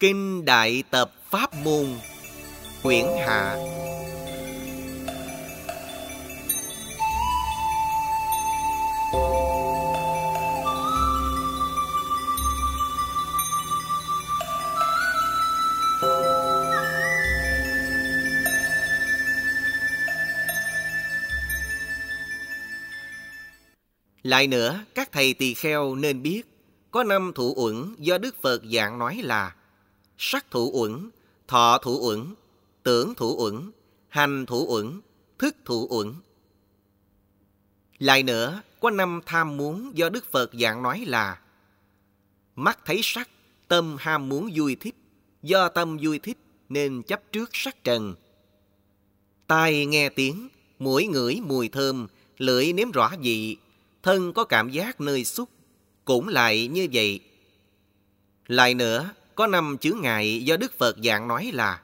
Kinh Đại Tập Pháp Môn Quyển Hạ Lại nữa, các thầy tỳ kheo nên biết, có năm thủ uẩn do Đức Phật dạng nói là sắc thủ uẩn, thọ thủ uẩn, tưởng thủ uẩn, hành thủ uẩn, thức thủ uẩn. Lại nữa, có năm tham muốn do Đức Phật dạng nói là mắt thấy sắc, tâm ham muốn vui thích, do tâm vui thích nên chấp trước sắc trần. Tai nghe tiếng, mũi ngửi mùi thơm, lưỡi nếm rõ vị, thân có cảm giác nơi xúc, cũng lại như vậy. Lại nữa, có năm chướng ngại do Đức Phật dạng nói là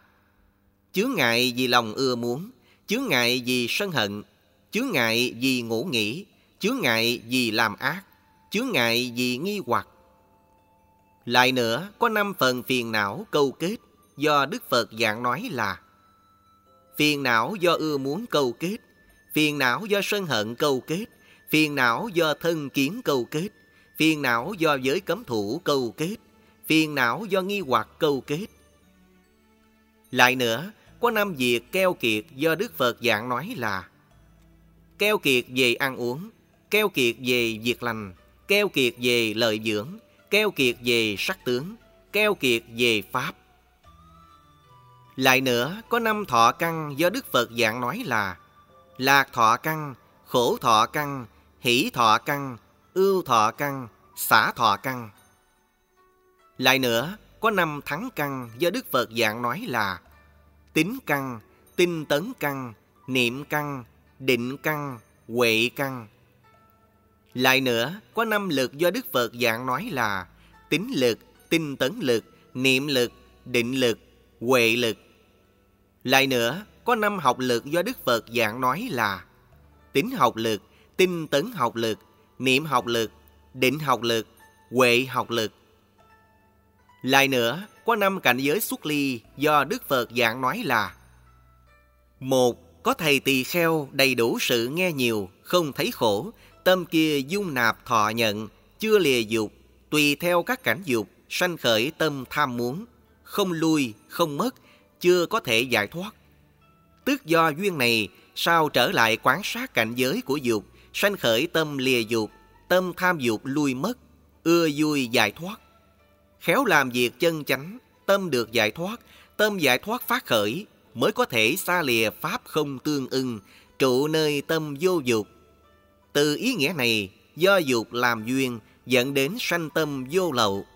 chướng ngại vì lòng ưa muốn, chướng ngại vì sân hận, chướng ngại vì ngủ nghỉ, chướng ngại vì làm ác, chướng ngại vì nghi hoặc. Lại nữa, có năm phần phiền não câu kết do Đức Phật dạng nói là Phiền não do ưa muốn câu kết, phiền não do sân hận câu kết, phiền não do thân kiến câu kết, phiền não do giới cấm thủ câu kết, phiền não do nghi hoặc câu kết. Lại nữa, có năm việc keo kiệt do Đức Phật dạng nói là keo kiệt về ăn uống, keo kiệt về việc lành, keo kiệt về lợi dưỡng, keo kiệt về sắc tướng, keo kiệt về pháp. Lại nữa, có năm thọ căn do Đức Phật dạng nói là lạc thọ căn, khổ thọ căn, hỷ thọ căn, ưu thọ căn, xả thọ căn. Lại nữa, có năm thắng căn do Đức Phật dạng nói là tính căn, tinh tấn căn, niệm căn, định căn, huệ căn. Lại nữa, có năm lực do Đức Phật dạng nói là tính lực, tinh tấn lực, niệm lực, định lực, huệ lực. Lại nữa, có năm học lực do Đức Phật dạng nói là tính học lực, tinh tấn học lực, niệm học lực, định học lực, huệ học lực. Lại nữa, có năm cảnh giới xuất ly do Đức Phật giảng nói là một Có thầy tỳ kheo đầy đủ sự nghe nhiều, không thấy khổ, tâm kia dung nạp thọ nhận, chưa lìa dục, tùy theo các cảnh dục, sanh khởi tâm tham muốn, không lui, không mất, chưa có thể giải thoát. Tức do duyên này, sao trở lại quán sát cảnh giới của dục, sanh khởi tâm lìa dục, tâm tham dục lui mất, ưa vui giải thoát. Khéo làm việc chân chánh, tâm được giải thoát, tâm giải thoát phát khởi, mới có thể xa lìa pháp không tương ưng, trụ nơi tâm vô dục. Từ ý nghĩa này, do dục làm duyên, dẫn đến sanh tâm vô lậu.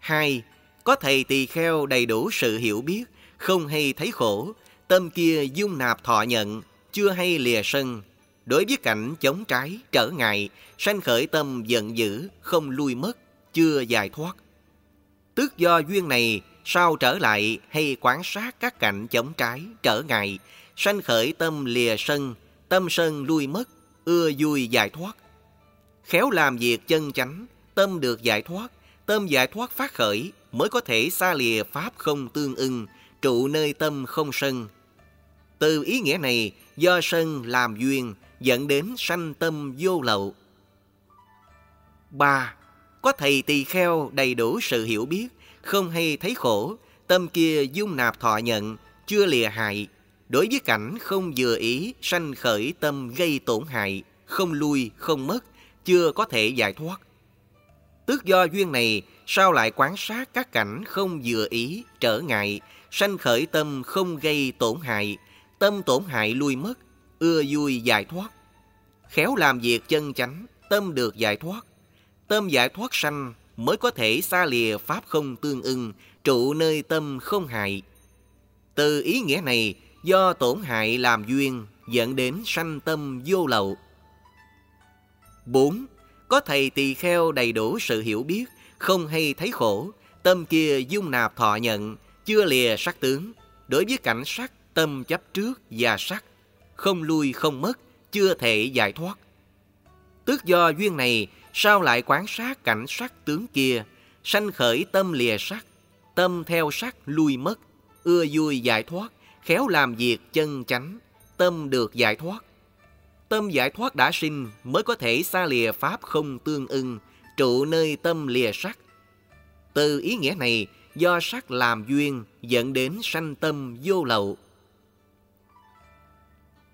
hai Có thầy tỳ kheo đầy đủ sự hiểu biết, không hay thấy khổ, tâm kia dung nạp thọ nhận, chưa hay lìa sân. Đối với cảnh chống trái, trở ngại, sanh khởi tâm giận dữ, không lui mất, chưa giải thoát. Tức do duyên này, sao trở lại hay quan sát các cảnh chống trái, trở ngại, sanh khởi tâm lìa sân, tâm sân lui mất, ưa vui giải thoát. Khéo làm việc chân chánh, tâm được giải thoát, tâm giải thoát phát khởi, mới có thể xa lìa pháp không tương ưng, trụ nơi tâm không sân. Từ ý nghĩa này, do sân làm duyên, dẫn đến sanh tâm vô lậu. 3. Có thầy tỳ kheo đầy đủ sự hiểu biết, không hay thấy khổ, tâm kia dung nạp thọ nhận, chưa lìa hại. Đối với cảnh không vừa ý, sanh khởi tâm gây tổn hại, không lui, không mất, chưa có thể giải thoát. Tức do duyên này, sao lại quán sát các cảnh không vừa ý, trở ngại, sanh khởi tâm không gây tổn hại, tâm tổn hại lui mất, ưa vui giải thoát. Khéo làm việc chân chánh, tâm được giải thoát. Tâm giải thoát sanh mới có thể xa lìa pháp không tương ưng, trụ nơi tâm không hại. Từ ý nghĩa này, do tổn hại làm duyên, dẫn đến sanh tâm vô lậu. 4. Có thầy tỳ kheo đầy đủ sự hiểu biết, không hay thấy khổ, tâm kia dung nạp thọ nhận, chưa lìa sắc tướng. Đối với cảnh sắc, tâm chấp trước và sắc, không lui không mất, chưa thể giải thoát. Tức do duyên này, sao lại quán sát cảnh sắc tướng kia, sanh khởi tâm lìa sắc, tâm theo sắc lui mất, ưa vui giải thoát, khéo làm việc chân chánh, tâm được giải thoát. Tâm giải thoát đã sinh mới có thể xa lìa pháp không tương ưng, trụ nơi tâm lìa sắc. Từ ý nghĩa này, do sắc làm duyên dẫn đến sanh tâm vô lậu.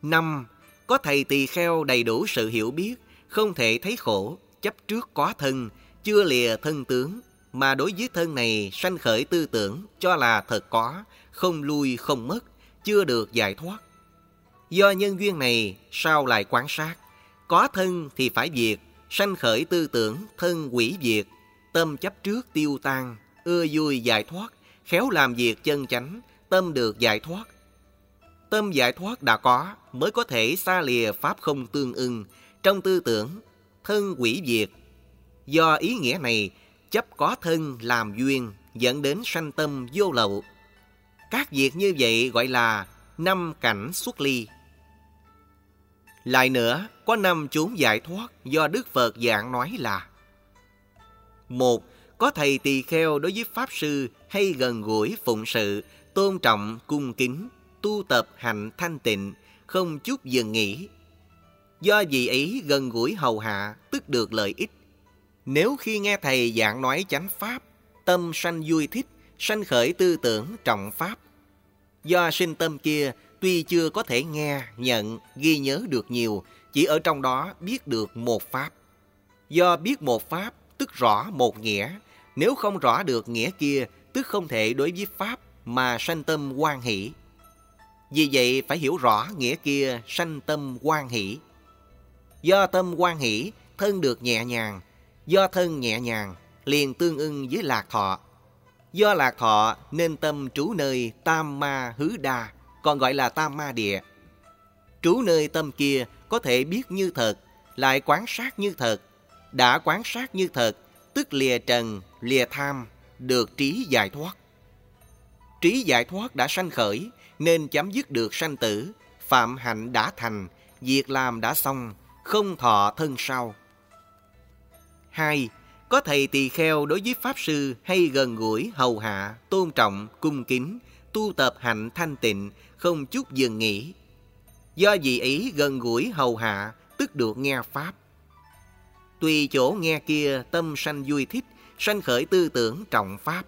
năm Có thầy tỳ kheo đầy đủ sự hiểu biết, không thể thấy khổ, chấp trước có thân, chưa lìa thân tướng, mà đối với thân này sanh khởi tư tưởng cho là thật có, không lui không mất, chưa được giải thoát. Do nhân duyên này, sao lại quan sát? Có thân thì phải diệt, sanh khởi tư tưởng, thân quỷ diệt, tâm chấp trước tiêu tan, ưa vui giải thoát, khéo làm việc chân chánh, tâm được giải thoát. Tâm giải thoát đã có, mới có thể xa lìa pháp không tương ưng, trong tư tưởng, thân quỷ diệt. Do ý nghĩa này, chấp có thân làm duyên, dẫn đến sanh tâm vô lậu. Các việc như vậy gọi là năm cảnh xuất ly. Lại nữa, có năm chốn giải thoát do Đức Phật dạng nói là một Có thầy tỳ kheo đối với Pháp Sư hay gần gũi phụng sự, tôn trọng, cung kính, tu tập hạnh thanh tịnh, không chút dừng nghỉ. Do vì ấy gần gũi hầu hạ, tức được lợi ích. Nếu khi nghe thầy giảng nói chánh Pháp, tâm sanh vui thích, sanh khởi tư tưởng trọng Pháp. Do sinh tâm kia tuy chưa có thể nghe, nhận, ghi nhớ được nhiều, chỉ ở trong đó biết được một pháp. Do biết một pháp, tức rõ một nghĩa, nếu không rõ được nghĩa kia, tức không thể đối với pháp mà sanh tâm quan hỷ. Vì vậy phải hiểu rõ nghĩa kia sanh tâm quan hỷ. Do tâm quan hỷ, thân được nhẹ nhàng, do thân nhẹ nhàng, liền tương ưng với lạc thọ. Do lạc thọ nên tâm trú nơi tam ma hứ đa, còn gọi là tam ma địa. Trú nơi tâm kia có thể biết như thật, lại quán sát như thật. Đã quán sát như thật, tức lìa trần, lìa tham, được trí giải thoát. Trí giải thoát đã sanh khởi, nên chấm dứt được sanh tử, phạm hạnh đã thành, việc làm đã xong, không thọ thân sau. 2. Có thầy tỳ kheo đối với Pháp Sư hay gần gũi, hầu hạ, tôn trọng, cung kính, tu tập hạnh thanh tịnh, không chút dừng nghỉ. Do vị ấy gần gũi hầu hạ, tức được nghe Pháp. Tùy chỗ nghe kia tâm sanh vui thích, sanh khởi tư tưởng trọng Pháp.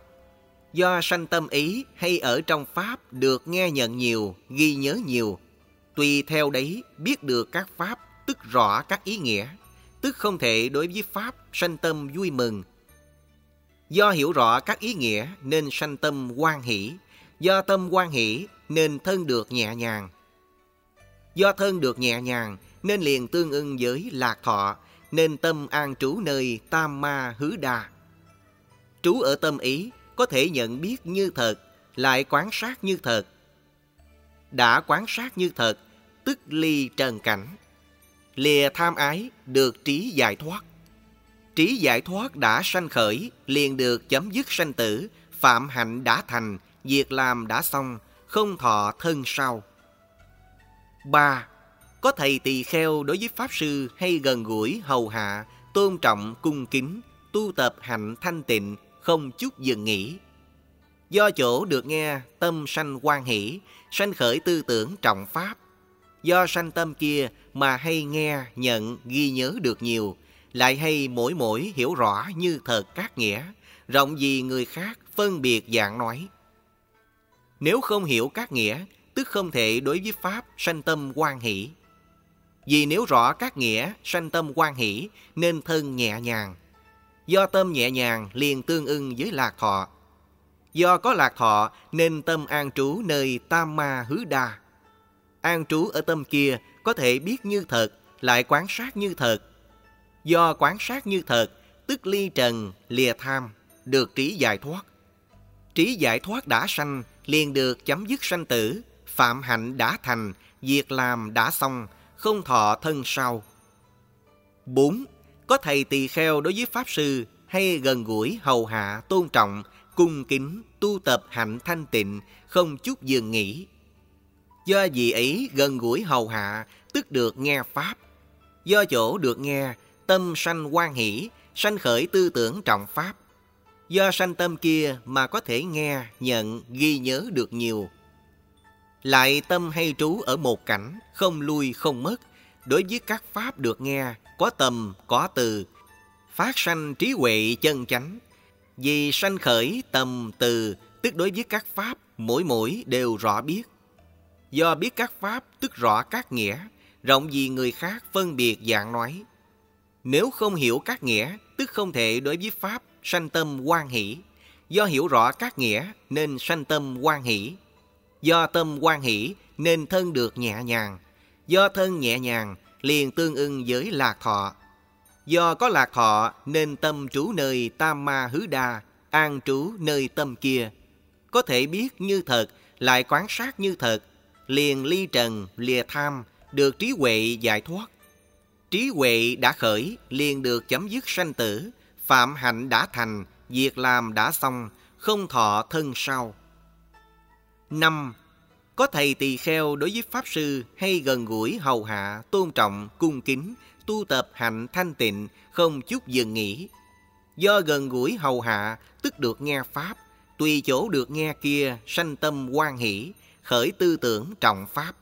Do sanh tâm ý hay ở trong Pháp được nghe nhận nhiều, ghi nhớ nhiều. Tùy theo đấy biết được các Pháp, tức rõ các ý nghĩa, tức không thể đối với Pháp sanh tâm vui mừng. Do hiểu rõ các ý nghĩa nên sanh tâm quan hỷ, Do tâm quan hỷ nên thân được nhẹ nhàng. Do thân được nhẹ nhàng nên liền tương ưng với lạc thọ, nên tâm an trú nơi tam ma hứ đà. Trú ở tâm ý có thể nhận biết như thật, lại quán sát như thật. Đã quán sát như thật, tức ly trần cảnh. Lìa tham ái, được trí giải thoát. Trí giải thoát đã sanh khởi, liền được chấm dứt sanh tử, phạm hạnh đã thành, việc làm đã xong, không thọ thân sau. 3. Có thầy tỳ kheo đối với Pháp Sư hay gần gũi, hầu hạ, tôn trọng, cung kính, tu tập hạnh thanh tịnh, không chút dừng nghỉ. Do chỗ được nghe, tâm sanh quan hỷ, sanh khởi tư tưởng trọng Pháp. Do sanh tâm kia mà hay nghe, nhận, ghi nhớ được nhiều, lại hay mỗi mỗi hiểu rõ như thật các nghĩa, rộng gì người khác phân biệt dạng nói. Nếu không hiểu các nghĩa, tức không thể đối với Pháp sanh tâm quan hỷ. Vì nếu rõ các nghĩa sanh tâm quan hỷ nên thân nhẹ nhàng. Do tâm nhẹ nhàng liền tương ưng với lạc thọ. Do có lạc thọ nên tâm an trú nơi tam ma hứ đa. An trú ở tâm kia có thể biết như thật, lại quán sát như thật. Do quán sát như thật, tức ly trần, lìa tham, được trí giải thoát. Trí giải thoát đã sanh liền được chấm dứt sanh tử, phạm hạnh đã thành, việc làm đã xong, không thọ thân sau. 4. Có thầy tỳ kheo đối với Pháp Sư hay gần gũi, hầu hạ, tôn trọng, cung kính, tu tập hạnh thanh tịnh, không chút dường nghỉ. Do vị ấy gần gũi hầu hạ, tức được nghe Pháp. Do chỗ được nghe, tâm sanh quan hỷ, sanh khởi tư tưởng trọng Pháp. Do sanh tâm kia mà có thể nghe, nhận, ghi nhớ được nhiều. Lại tâm hay trú ở một cảnh, không lui không mất. Đối với các pháp được nghe, có tầm, có từ, phát sanh trí huệ chân chánh. Vì sanh khởi tầm từ, tức đối với các pháp, mỗi mỗi đều rõ biết. Do biết các pháp, tức rõ các nghĩa, rộng vì người khác phân biệt dạng nói. Nếu không hiểu các nghĩa, tức không thể đối với pháp sanh tâm quan hỷ. Do hiểu rõ các nghĩa nên sanh tâm quan hỷ. Do tâm quan hỷ nên thân được nhẹ nhàng. Do thân nhẹ nhàng liền tương ưng với lạc thọ. Do có lạc thọ nên tâm trú nơi tam ma hứ đa, an trú nơi tâm kia. Có thể biết như thật, lại quan sát như thật, liền ly trần, lìa tham, được trí huệ giải thoát. Trí huệ đã khởi, liền được chấm dứt sanh tử, phạm hạnh đã thành, việc làm đã xong, không thọ thân sau. năm Có thầy tỳ kheo đối với Pháp Sư hay gần gũi hầu hạ, tôn trọng, cung kính, tu tập hạnh thanh tịnh, không chút dừng nghỉ. Do gần gũi hầu hạ, tức được nghe Pháp, tùy chỗ được nghe kia, sanh tâm quan hỷ, khởi tư tưởng trọng Pháp.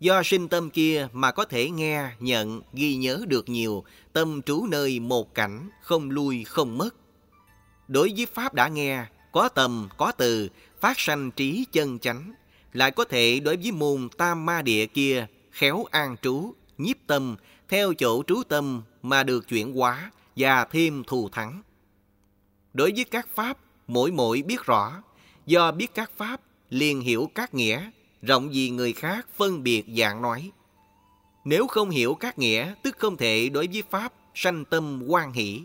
Do sinh tâm kia mà có thể nghe, nhận, ghi nhớ được nhiều, tâm trú nơi một cảnh, không lui, không mất. Đối với Pháp đã nghe, có tầm, có từ, phát sanh trí chân chánh, lại có thể đối với môn tam ma địa kia, khéo an trú, nhiếp tâm, theo chỗ trú tâm mà được chuyển hóa và thêm thù thắng. Đối với các Pháp, mỗi mỗi biết rõ, do biết các Pháp, liền hiểu các nghĩa, rộng vì người khác phân biệt dạng nói. Nếu không hiểu các nghĩa, tức không thể đối với Pháp sanh tâm quan hỷ.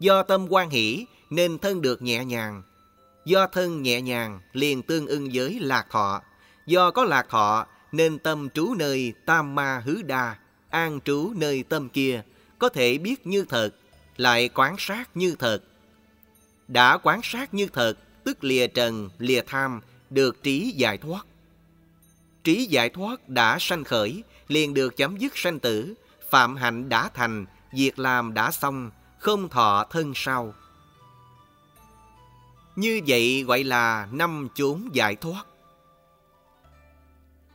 Do tâm quan hỷ nên thân được nhẹ nhàng. Do thân nhẹ nhàng liền tương ưng với lạc thọ. Do có lạc thọ nên tâm trú nơi tam ma hứ đa, an trú nơi tâm kia, có thể biết như thật, lại quán sát như thật. Đã quán sát như thật, tức lìa trần, lìa tham, được trí giải thoát. Trí giải thoát đã sanh khởi, liền được chấm dứt sanh tử, phạm hạnh đã thành, việc làm đã xong, không thọ thân sau. Như vậy gọi là năm chốn giải thoát.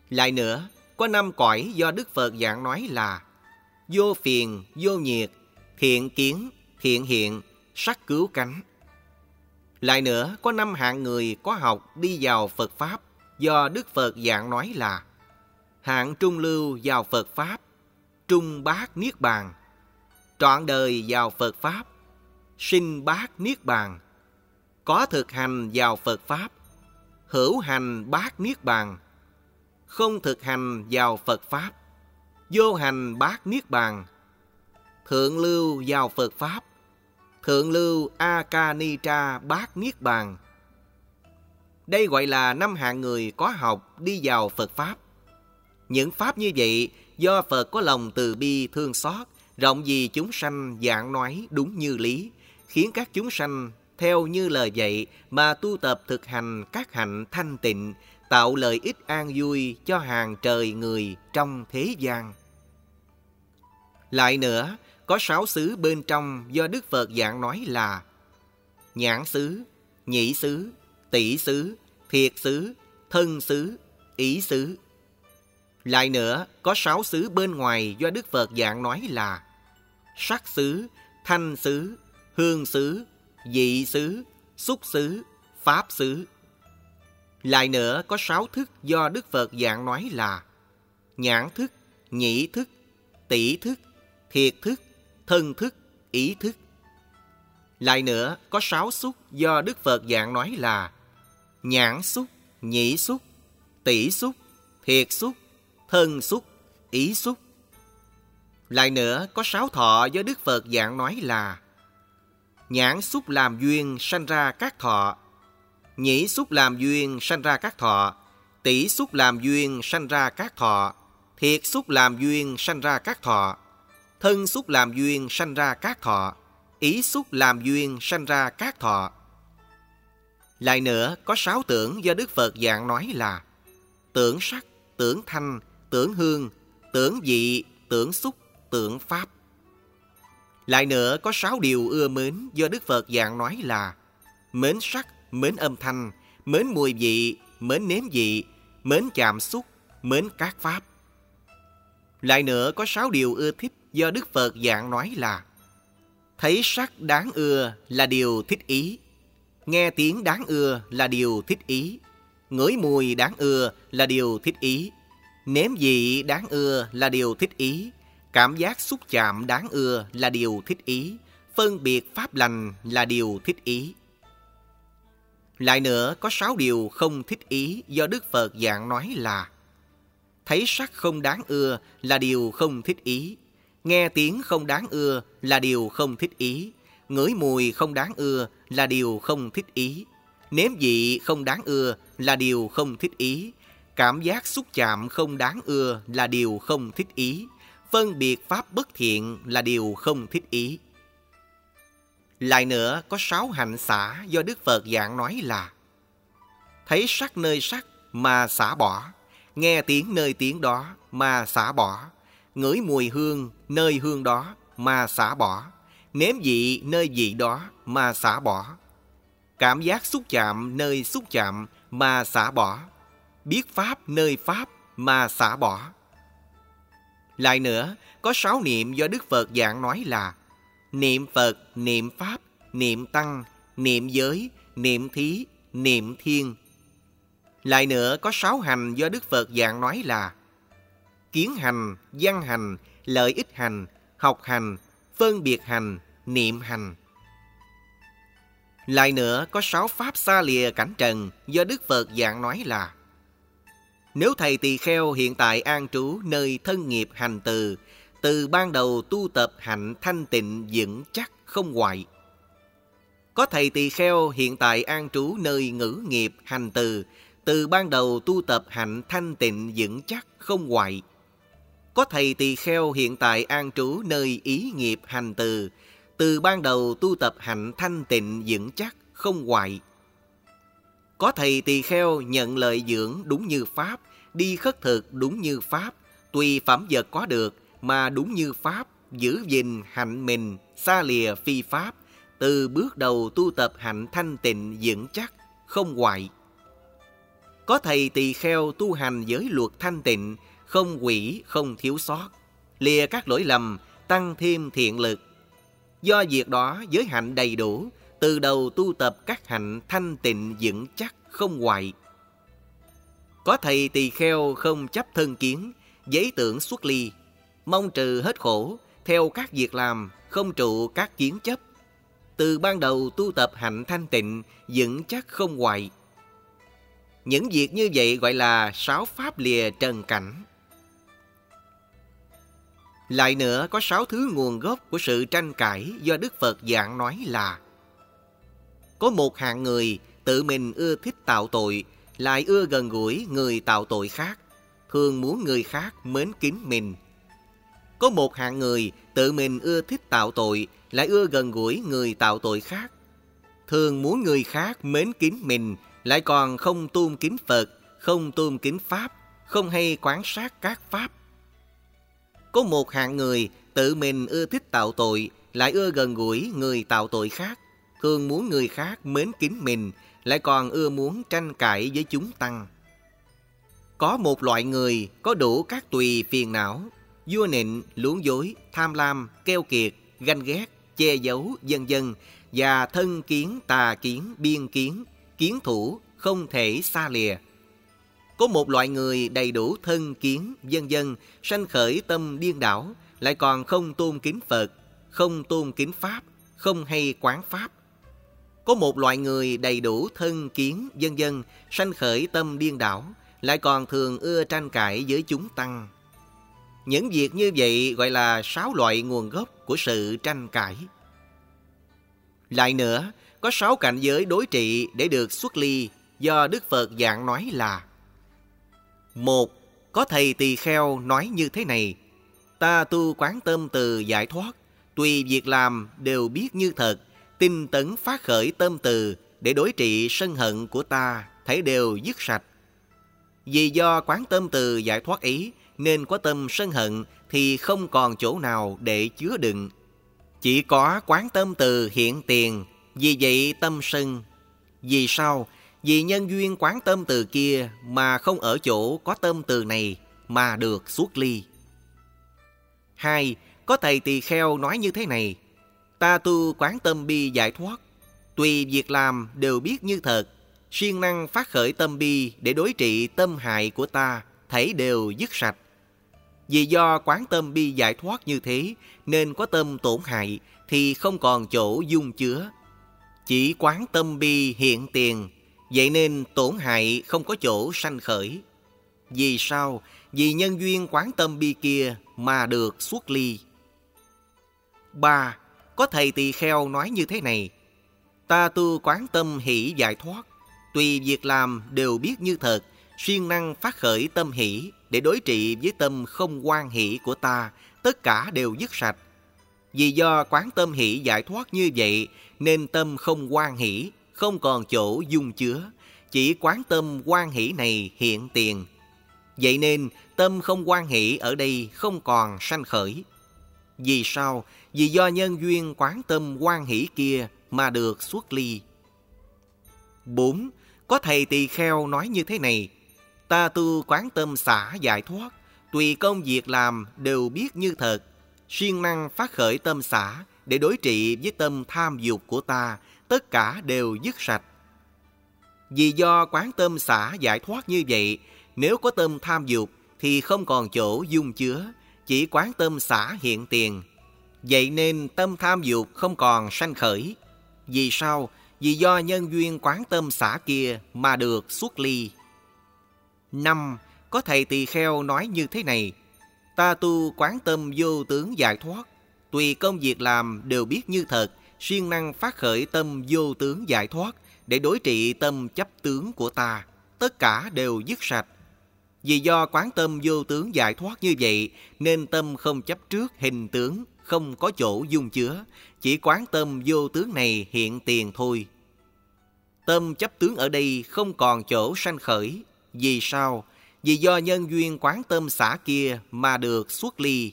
Lại nữa, có năm cõi do Đức Phật giảng nói là vô phiền, vô nhiệt, thiện kiến, thiện hiện, sắc cứu cánh. Lại nữa, có năm hạng người có học đi vào Phật Pháp do Đức Phật dạng nói là hạng trung lưu vào Phật Pháp, trung bát niết bàn, trọn đời vào Phật Pháp, sinh bát niết bàn, có thực hành vào Phật Pháp, hữu hành bát niết bàn, không thực hành vào Phật Pháp, vô hành bát niết bàn, thượng lưu vào Phật Pháp, thượng lưu a ca ni tra bát niết bàn. Đây gọi là năm hạng người có học đi vào Phật Pháp. Những Pháp như vậy do Phật có lòng từ bi thương xót, rộng vì chúng sanh dạng nói đúng như lý, khiến các chúng sanh theo như lời dạy mà tu tập thực hành các hạnh thanh tịnh, tạo lợi ích an vui cho hàng trời người trong thế gian. Lại nữa, có sáu xứ bên trong do Đức Phật dạng nói là nhãn xứ, nhĩ xứ, tỷ xứ, thiệt xứ, thân xứ, ý xứ. Lại nữa, có sáu xứ bên ngoài do Đức Phật dạng nói là sắc xứ, thanh xứ, hương xứ, dị xứ, xúc xứ, pháp xứ. Lại nữa, có sáu thức do Đức Phật dạng nói là nhãn thức, nhĩ thức, tỷ thức, thiệt thức, thân thức, ý thức. Lại nữa, có sáu xúc do Đức Phật dạng nói là nhãn xúc, nhĩ xúc, tỷ xúc, thiệt xúc, thân xúc, ý xúc. Lại nữa, có sáu thọ do Đức Phật dạng nói là Nhãn xúc làm duyên sanh ra các thọ, nhĩ xúc làm duyên sanh ra các thọ, tỷ xúc làm duyên sanh ra các thọ, thiệt xúc làm duyên sanh ra các thọ, thân xúc làm duyên sanh ra các thọ, ý xúc làm duyên sanh ra các thọ. Lại nữa, có sáu tưởng do Đức Phật dạng nói là tưởng sắc, tưởng thanh, tưởng hương, tưởng dị, tưởng xúc, tưởng pháp. Lại nữa có sáu điều ưa mến do Đức Phật dạng nói là mến sắc, mến âm thanh, mến mùi vị, mến nếm vị, mến chạm xúc, mến các pháp. Lại nữa có sáu điều ưa thích do Đức Phật dạng nói là Thấy sắc đáng ưa là điều thích ý, nghe tiếng đáng ưa là điều thích ý, ngửi mùi đáng ưa là điều thích ý, nếm vị đáng ưa là điều thích ý, cảm giác xúc chạm đáng ưa là điều thích ý, phân biệt pháp lành là điều thích ý. Lại nữa, có sáu điều không thích ý do Đức Phật dạng nói là Thấy sắc không đáng ưa là điều không thích ý. Nghe tiếng không đáng ưa là điều không thích ý. Ngửi mùi không đáng ưa là điều không thích ý. Nếm vị không đáng ưa là điều không thích ý. Cảm giác xúc chạm không đáng ưa là điều không thích ý. Phân biệt pháp bất thiện là điều không thích ý. Lại nữa, có sáu hạnh xả do Đức Phật dạng nói là Thấy sắc nơi sắc mà xả bỏ, nghe tiếng nơi tiếng đó mà xả bỏ, ngửi mùi hương nơi hương đó mà xả bỏ, nếm vị nơi vị đó mà xả bỏ, cảm giác xúc chạm nơi xúc chạm mà xả bỏ, biết pháp nơi pháp mà xả bỏ. Lại nữa, có sáu niệm do Đức Phật dạng nói là niệm Phật, niệm Pháp, niệm Tăng, niệm giới, niệm thí, niệm thiên. Lại nữa có sáu hành do Đức Phật dạng nói là kiến hành, văn hành, lợi ích hành, học hành, phân biệt hành, niệm hành. Lại nữa có sáu pháp xa lìa cảnh trần do Đức Phật dạng nói là Nếu thầy tỳ kheo hiện tại an trú nơi thân nghiệp hành từ từ ban đầu tu tập hạnh thanh tịnh vững chắc không hoại. Có thầy tỳ kheo hiện tại an trú nơi ngữ nghiệp hành từ, từ ban đầu tu tập hạnh thanh tịnh vững chắc không hoại. Có thầy tỳ kheo hiện tại an trú nơi ý nghiệp hành từ, từ ban đầu tu tập hạnh thanh tịnh vững chắc không hoại. Có thầy tỳ kheo nhận lợi dưỡng đúng như Pháp, đi khất thực đúng như Pháp, tùy phẩm vật có được, mà đúng như Pháp, giữ gìn hạnh mình, xa lìa phi Pháp, từ bước đầu tu tập hạnh thanh tịnh vững chắc, không hoại. Có thầy tỳ kheo tu hành giới luật thanh tịnh, không quỷ, không thiếu sót, lìa các lỗi lầm, tăng thêm thiện lực. Do việc đó giới hạnh đầy đủ, từ đầu tu tập các hạnh thanh tịnh vững chắc, không hoại. Có thầy tỳ kheo không chấp thân kiến, giấy tưởng xuất ly, mong trừ hết khổ, theo các việc làm, không trụ các kiến chấp. Từ ban đầu tu tập hạnh thanh tịnh, vững chắc không hoại. Những việc như vậy gọi là sáu pháp lìa trần cảnh. Lại nữa có sáu thứ nguồn gốc của sự tranh cãi do Đức Phật dạng nói là Có một hạng người tự mình ưa thích tạo tội, lại ưa gần gũi người tạo tội khác, thường muốn người khác mến kính mình, có một hạng người tự mình ưa thích tạo tội, lại ưa gần gũi người tạo tội khác. Thường muốn người khác mến kính mình, lại còn không tuôn kính Phật, không tuôn kính Pháp, không hay quán sát các Pháp. Có một hạng người tự mình ưa thích tạo tội, lại ưa gần gũi người tạo tội khác. Thường muốn người khác mến kính mình, lại còn ưa muốn tranh cãi với chúng tăng. Có một loại người có đủ các tùy phiền não, vua nịnh, luống dối, tham lam, keo kiệt, ganh ghét, che giấu, dân dân và thân kiến, tà kiến, biên kiến, kiến thủ không thể xa lìa. Có một loại người đầy đủ thân kiến, dân dân, sanh khởi tâm điên đảo, lại còn không tôn kính Phật, không tôn kính Pháp, không hay quán Pháp. Có một loại người đầy đủ thân kiến, dân dân, sanh khởi tâm điên đảo, lại còn thường ưa tranh cãi với chúng tăng, những việc như vậy gọi là sáu loại nguồn gốc của sự tranh cãi. Lại nữa, có sáu cảnh giới đối trị để được xuất ly do Đức Phật dạng nói là một Có thầy tỳ kheo nói như thế này Ta tu quán tâm từ giải thoát Tùy việc làm đều biết như thật Tinh tấn phát khởi tâm từ Để đối trị sân hận của ta Thấy đều dứt sạch Vì do quán tâm từ giải thoát ý nên có tâm sân hận thì không còn chỗ nào để chứa đựng. Chỉ có quán tâm từ hiện tiền, vì vậy tâm sân. Vì sao? Vì nhân duyên quán tâm từ kia mà không ở chỗ có tâm từ này mà được xuất ly. Hai, có thầy tỳ kheo nói như thế này. Ta tu quán tâm bi giải thoát. Tùy việc làm đều biết như thật. siêng năng phát khởi tâm bi để đối trị tâm hại của ta, thấy đều dứt sạch. Vì do quán tâm bi giải thoát như thế, nên có tâm tổn hại, thì không còn chỗ dung chứa. Chỉ quán tâm bi hiện tiền, vậy nên tổn hại không có chỗ sanh khởi. Vì sao? Vì nhân duyên quán tâm bi kia mà được xuất ly. ba Có thầy tỳ kheo nói như thế này, Ta tu quán tâm hỷ giải thoát, tùy việc làm đều biết như thật, siêng năng phát khởi tâm hỷ để đối trị với tâm không quan hỷ của ta, tất cả đều dứt sạch. Vì do quán tâm hỷ giải thoát như vậy, nên tâm không quan hỷ, không còn chỗ dung chứa, chỉ quán tâm quan hỷ này hiện tiền. Vậy nên tâm không quan hỷ ở đây không còn sanh khởi. Vì sao? Vì do nhân duyên quán tâm quan hỷ kia mà được xuất ly. 4. Có thầy tỳ kheo nói như thế này, ta tu quán tâm xả giải thoát, tùy công việc làm đều biết như thật, siêng năng phát khởi tâm xả để đối trị với tâm tham dục của ta, tất cả đều dứt sạch. Vì do quán tâm xả giải thoát như vậy, nếu có tâm tham dục thì không còn chỗ dung chứa, chỉ quán tâm xả hiện tiền. Vậy nên tâm tham dục không còn sanh khởi. Vì sao? Vì do nhân duyên quán tâm xả kia mà được xuất ly. Năm, có thầy tỳ kheo nói như thế này, ta tu quán tâm vô tướng giải thoát, tùy công việc làm đều biết như thật, siêng năng phát khởi tâm vô tướng giải thoát để đối trị tâm chấp tướng của ta, tất cả đều dứt sạch. Vì do quán tâm vô tướng giải thoát như vậy, nên tâm không chấp trước hình tướng, không có chỗ dung chứa, chỉ quán tâm vô tướng này hiện tiền thôi. Tâm chấp tướng ở đây không còn chỗ sanh khởi, vì sao? Vì do nhân duyên quán tâm xã kia mà được xuất ly.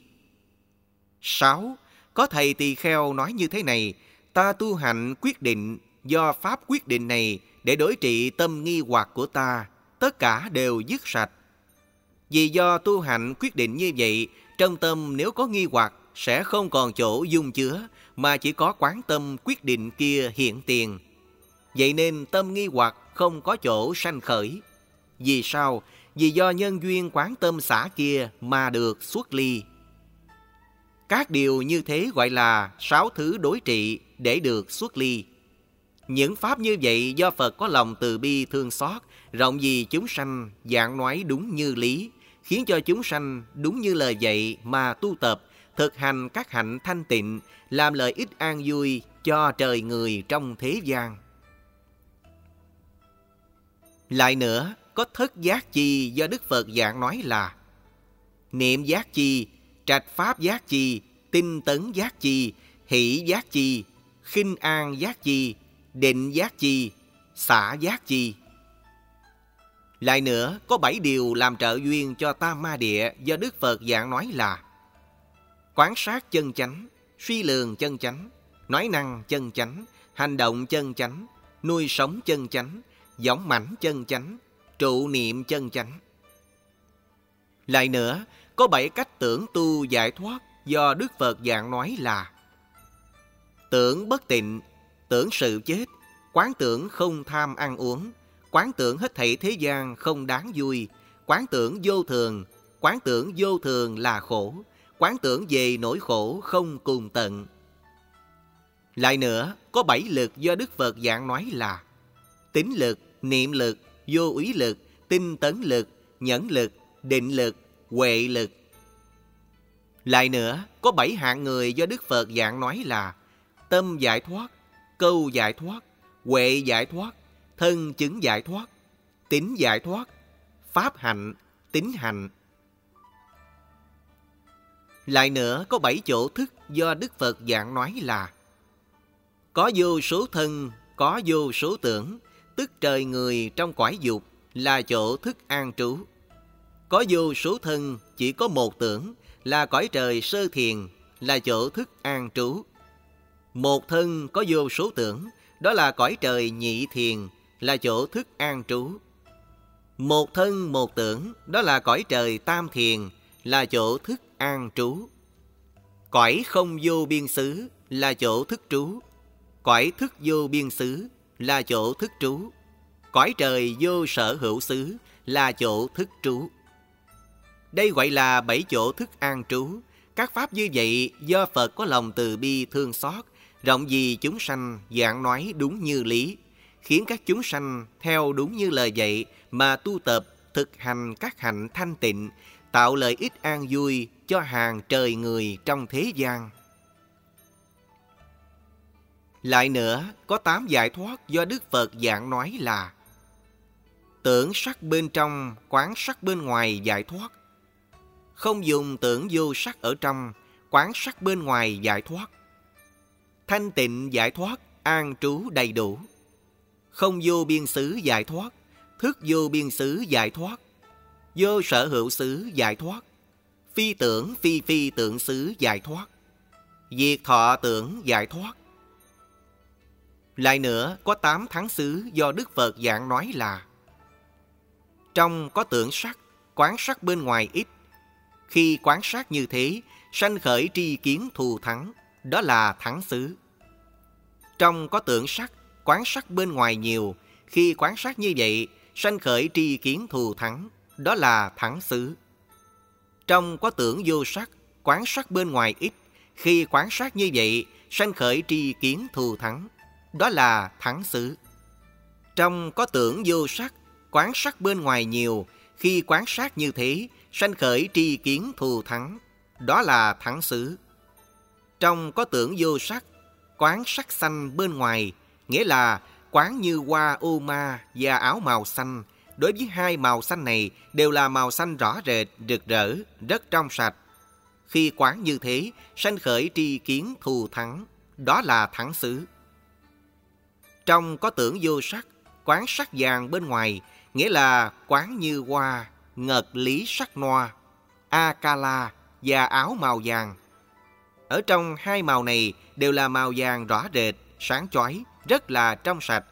6. Có thầy tỳ kheo nói như thế này, ta tu hành quyết định do pháp quyết định này để đối trị tâm nghi hoặc của ta, tất cả đều dứt sạch. Vì do tu hành quyết định như vậy, trong tâm nếu có nghi hoặc sẽ không còn chỗ dung chứa, mà chỉ có quán tâm quyết định kia hiện tiền. Vậy nên tâm nghi hoặc không có chỗ sanh khởi. Vì sao? Vì do nhân duyên quán tâm xã kia mà được xuất ly. Các điều như thế gọi là sáu thứ đối trị để được xuất ly. Những pháp như vậy do Phật có lòng từ bi thương xót, rộng vì chúng sanh, dạng nói đúng như lý, khiến cho chúng sanh đúng như lời dạy mà tu tập, thực hành các hạnh thanh tịnh, làm lợi ích an vui cho trời người trong thế gian. Lại nữa, có thất giác chi do Đức Phật dạng nói là Niệm giác chi, trạch pháp giác chi, tinh tấn giác chi, hỷ giác chi, khinh an giác chi, định giác chi, xả giác chi. Lại nữa, có bảy điều làm trợ duyên cho tam ma địa do Đức Phật dạng nói là Quán sát chân chánh, suy lường chân chánh, nói năng chân chánh, hành động chân chánh, nuôi sống chân chánh, giống mảnh chân chánh, trụ niệm chân chánh. Lại nữa, có bảy cách tưởng tu giải thoát do Đức Phật dạng nói là Tưởng bất tịnh, tưởng sự chết, quán tưởng không tham ăn uống, quán tưởng hết thảy thế gian không đáng vui, quán tưởng vô thường, quán tưởng vô thường là khổ, quán tưởng về nỗi khổ không cùng tận. Lại nữa, có bảy lực do Đức Phật dạng nói là tính lực, niệm lực, vô úy lực, tinh tấn lực, nhẫn lực, định lực, huệ lực. Lại nữa, có bảy hạng người do Đức Phật dạng nói là tâm giải thoát, câu giải thoát, huệ giải thoát, thân chứng giải thoát, tính giải thoát, pháp hạnh, tính hạnh. Lại nữa, có bảy chỗ thức do Đức Phật dạng nói là có vô số thân, có vô số tưởng, tức trời người trong quải dục là chỗ thức an trú. Có vô số thân, chỉ có một tưởng, là cõi trời sơ thiền, là chỗ thức an trú. Một thân có vô số tưởng, đó là cõi trời nhị thiền, là chỗ thức an trú. Một thân một tưởng, đó là cõi trời tam thiền, là chỗ thức an trú. Cõi không vô biên xứ là chỗ thức trú. Cõi thức vô biên xứ là chỗ thức trú. Cõi trời vô sở hữu xứ là chỗ thức trú. Đây gọi là bảy chỗ thức an trú. Các pháp như vậy do Phật có lòng từ bi thương xót, rộng gì chúng sanh dạng nói đúng như lý, khiến các chúng sanh theo đúng như lời dạy mà tu tập, thực hành các hạnh thanh tịnh, tạo lợi ích an vui cho hàng trời người trong thế gian. Lại nữa, có tám giải thoát do Đức Phật dạng nói là Tưởng sắc bên trong, quán sắc bên ngoài giải thoát. Không dùng tưởng vô sắc ở trong, quán sắc bên ngoài giải thoát. Thanh tịnh giải thoát, an trú đầy đủ. Không vô biên xứ giải thoát, thức vô biên xứ giải thoát. Vô sở hữu xứ giải thoát. Phi tưởng phi phi tưởng xứ giải thoát. Diệt thọ tưởng giải thoát. Lại nữa, có tám tháng xứ do Đức Phật giảng nói là Trong có tưởng sắc, quán sắc bên ngoài ít. Khi quán sát như thế, sanh khởi tri kiến thù thắng, đó là thắng xứ. Trong có tưởng sắc, quán sắc bên ngoài nhiều, khi quán sát như vậy, sanh khởi tri kiến thù thắng, đó là thắng xứ. Trong có tưởng vô sắc, quán sắc bên ngoài ít, khi quán sát như vậy, sanh khởi tri kiến thù thắng, đó là thắng xứ. Trong có tưởng vô sắc, quán sắc bên ngoài nhiều, khi quán sát như thế, sanh khởi tri kiến thù thắng, đó là thắng xứ. Trong có tưởng vô sắc, quán sắc xanh bên ngoài, nghĩa là quán như hoa ô ma và áo màu xanh. Đối với hai màu xanh này đều là màu xanh rõ rệt, rực rỡ, rất trong sạch. Khi quán như thế, sanh khởi tri kiến thù thắng, đó là thắng xứ. Trong có tưởng vô sắc, quán sắc vàng bên ngoài, nghĩa là quán như hoa, ngật lý sắc noa, akala và áo màu vàng. Ở trong hai màu này đều là màu vàng rõ rệt, sáng chói, rất là trong sạch.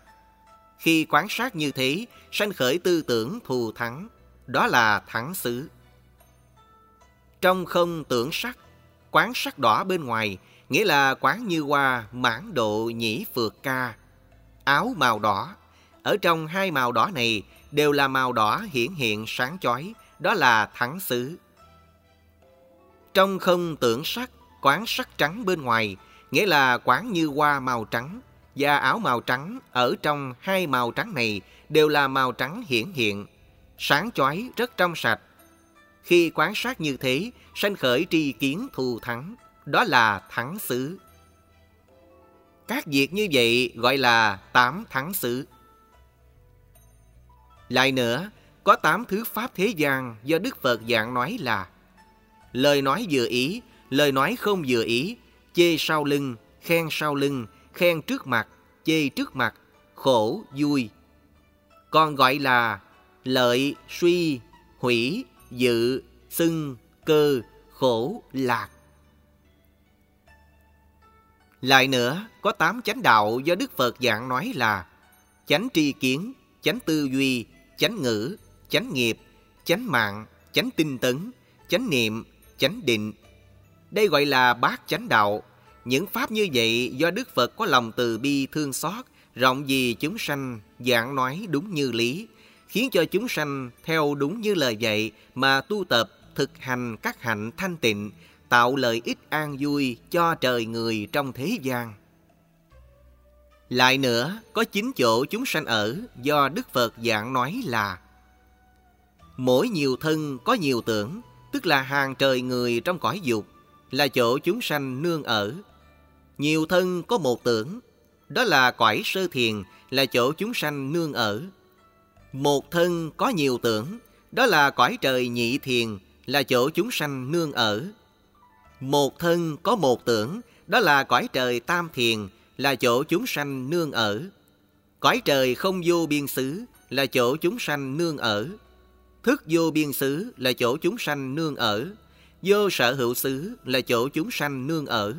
Khi quan sát như thế, sanh khởi tư tưởng thù thắng, đó là thắng xứ. Trong không tưởng sắc, quán sắc đỏ bên ngoài, nghĩa là quán như hoa, mãn độ nhĩ phượt ca, áo màu đỏ. Ở trong hai màu đỏ này đều là màu đỏ hiển hiện sáng chói, đó là thắng xứ. Trong không tưởng sắc, quán sắc trắng bên ngoài, nghĩa là quán như hoa màu trắng, và áo màu trắng ở trong hai màu trắng này đều là màu trắng hiển hiện, sáng chói rất trong sạch. Khi quán sát như thế, sanh khởi tri kiến thù thắng, đó là thắng xứ. Các việc như vậy gọi là tám thắng xứ. Lại nữa, có tám thứ pháp thế gian do Đức Phật dạng nói là lời nói vừa ý, lời nói không vừa ý, chê sau lưng, khen sau lưng, khen trước mặt, chê trước mặt, khổ, vui. Còn gọi là lợi, suy, hủy, dự, xưng, cơ, khổ, lạc. Lại nữa, có tám chánh đạo do Đức Phật dạng nói là chánh tri kiến, chánh tư duy, chánh ngữ, chánh nghiệp, chánh mạng, chánh tinh tấn, chánh niệm, chánh định. Đây gọi là bát chánh đạo. Những pháp như vậy do Đức Phật có lòng từ bi thương xót, rộng vì chúng sanh, giảng nói đúng như lý, khiến cho chúng sanh theo đúng như lời dạy mà tu tập, thực hành các hạnh thanh tịnh, tạo lợi ích an vui cho trời người trong thế gian. Lại nữa, có chín chỗ chúng sanh ở do Đức Phật dạng nói là Mỗi nhiều thân có nhiều tưởng, tức là hàng trời người trong cõi dục, là chỗ chúng sanh nương ở. Nhiều thân có một tưởng, đó là cõi sơ thiền, là chỗ chúng sanh nương ở. Một thân có nhiều tưởng, đó là cõi trời nhị thiền, là chỗ chúng sanh nương ở. Một thân có một tưởng, đó là cõi trời tam thiền, là chỗ chúng sanh nương ở. Cõi trời không vô biên xứ, là chỗ chúng sanh nương ở. Thức vô biên xứ là chỗ chúng sanh nương ở. Vô sở hữu xứ là chỗ chúng sanh nương ở.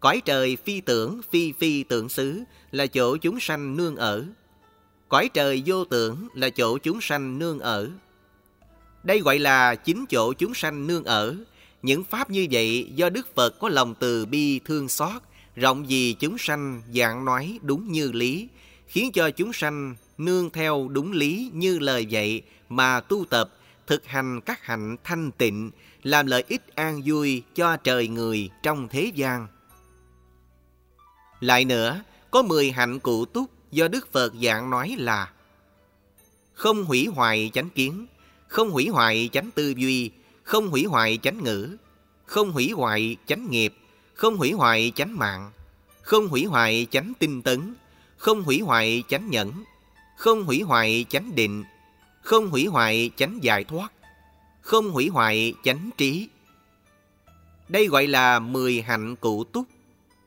Cõi trời phi tưởng, phi phi tưởng xứ là chỗ chúng sanh nương ở. Cõi trời vô tưởng là chỗ chúng sanh nương ở. Đây gọi là chính chỗ chúng sanh nương ở. Những pháp như vậy do Đức Phật có lòng từ bi thương xót, rộng vì chúng sanh dạng nói đúng như lý, khiến cho chúng sanh nương theo đúng lý như lời dạy mà tu tập, thực hành các hạnh thanh tịnh, làm lợi ích an vui cho trời người trong thế gian. Lại nữa, có mười hạnh cụ túc do Đức Phật dạng nói là Không hủy hoại chánh kiến, không hủy hoại chánh tư duy, không hủy hoại chánh ngữ, không hủy hoại chánh nghiệp, không hủy hoại chánh mạng, không hủy hoại chánh tinh tấn, không hủy hoại chánh nhẫn, không hủy hoại chánh định, không hủy hoại chánh giải thoát, không hủy hoại chánh trí. Đây gọi là mười hạnh cụ túc.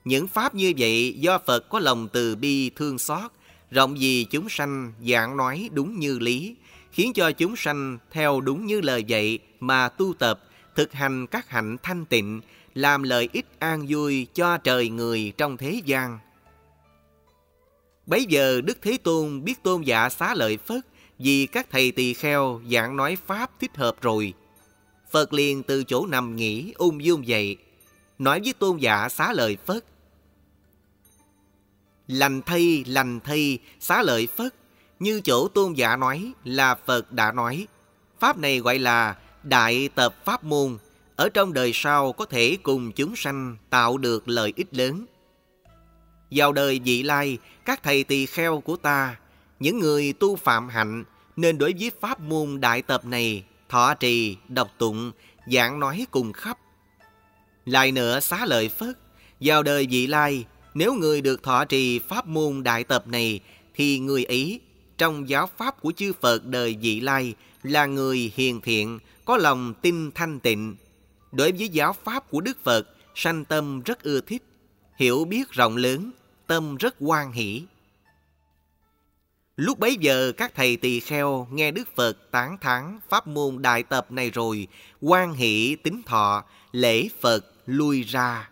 Những pháp như vậy do Phật có lòng từ bi thương xót, rộng vì chúng sanh dạng nói đúng như lý, khiến cho chúng sanh theo đúng như lời dạy mà tu tập, thực hành các hạnh thanh tịnh, làm lợi ích an vui cho trời người trong thế gian. Bấy giờ Đức Thế Tôn biết tôn giả xá lợi Phất vì các thầy tỳ kheo giảng nói Pháp thích hợp rồi. Phật liền từ chỗ nằm nghỉ ung dung dậy, nói với tôn giả xá lợi Phất. Lành thay, lành thay, xá lợi Phất, như chỗ tôn giả nói là Phật đã nói. Pháp này gọi là Đại Tập Pháp Môn, ở trong đời sau có thể cùng chúng sanh tạo được lợi ích lớn. Vào đời vị lai, các thầy tỳ kheo của ta, những người tu phạm hạnh, nên đối với pháp môn đại tập này, thọ trì, đọc tụng, giảng nói cùng khắp. Lại nữa xá lợi Phất, vào đời vị lai, nếu người được thọ trì pháp môn đại tập này, thì người ấy trong giáo pháp của chư Phật đời vị lai là người hiền thiện, có lòng tin thanh tịnh. Đối với giáo pháp của Đức Phật, sanh tâm rất ưa thích, hiểu biết rộng lớn, tâm rất hoan hỷ. Lúc bấy giờ các thầy tỳ kheo nghe Đức Phật tán thán pháp môn đại tập này rồi, quan hỷ tính thọ, lễ Phật lui ra.